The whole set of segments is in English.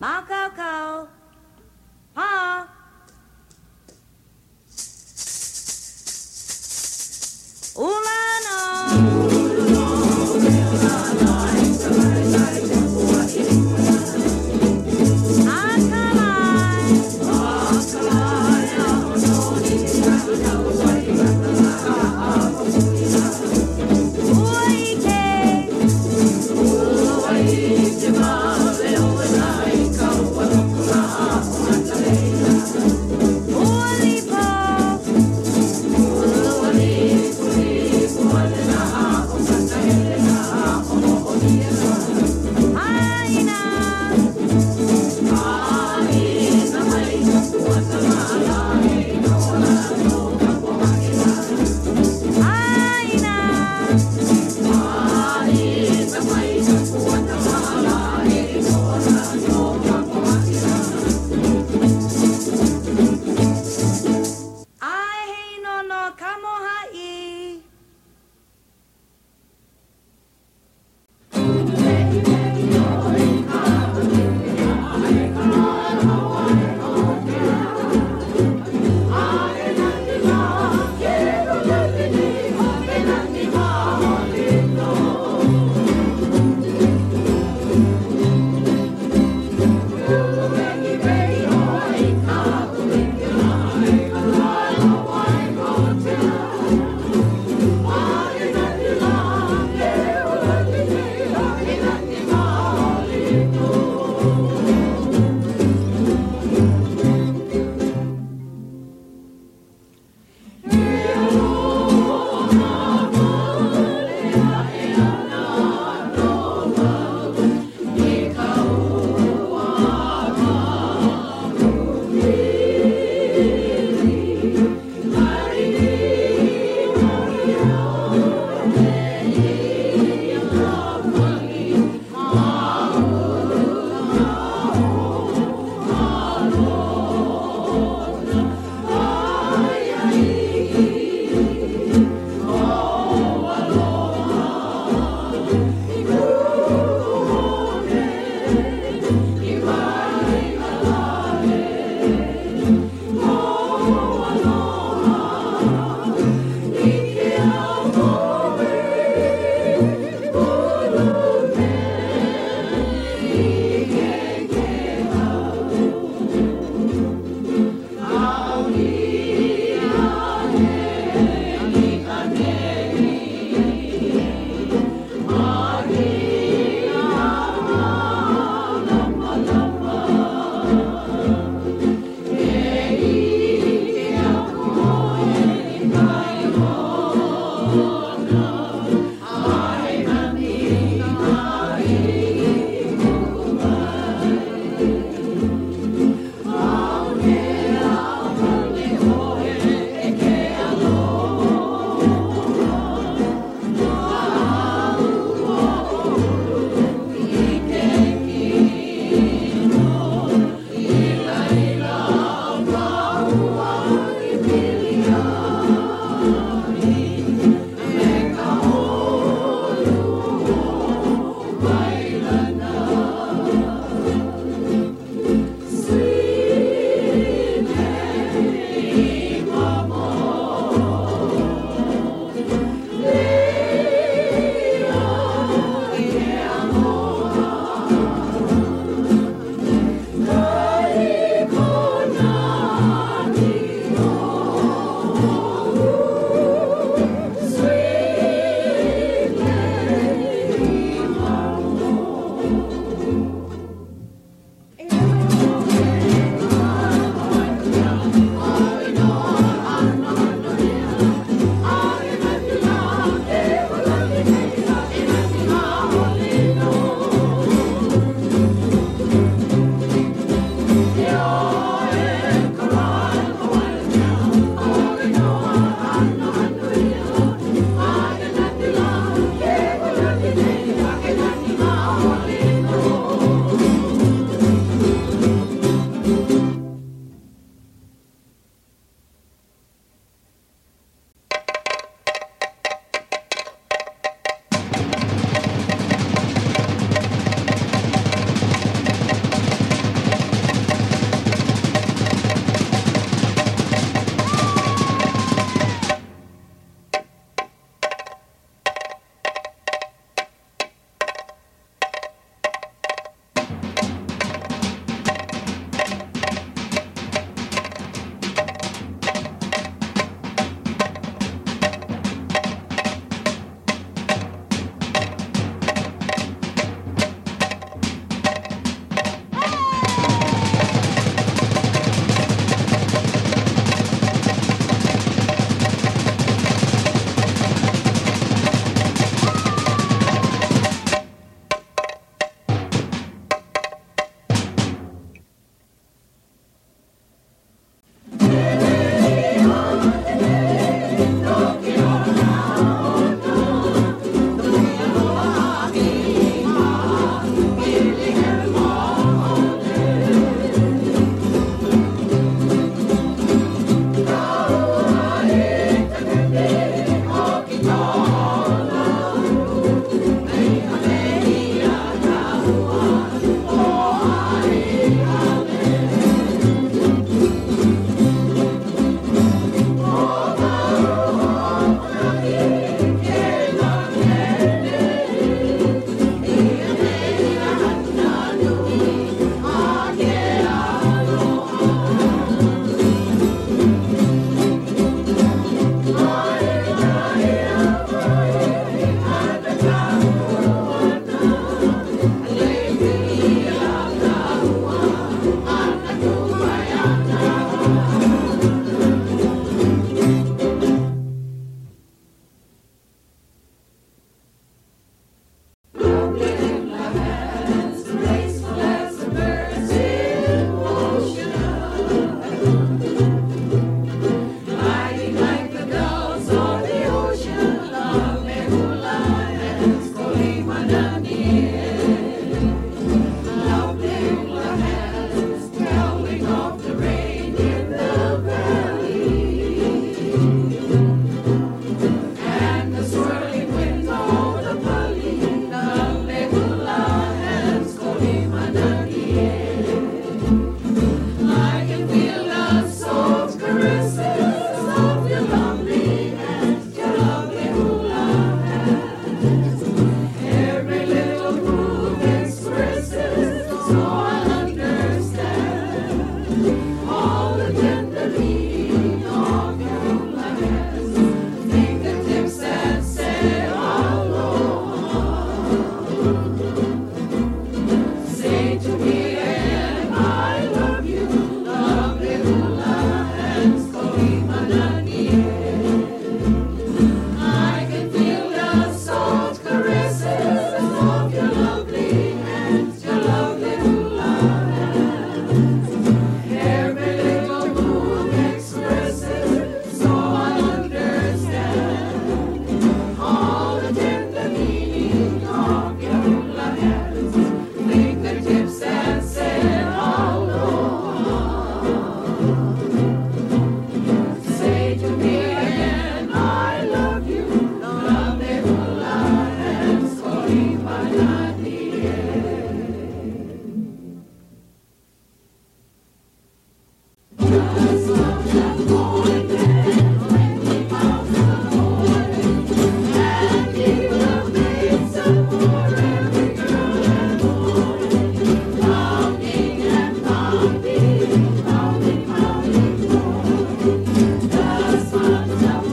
Ma Coco.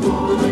Oh.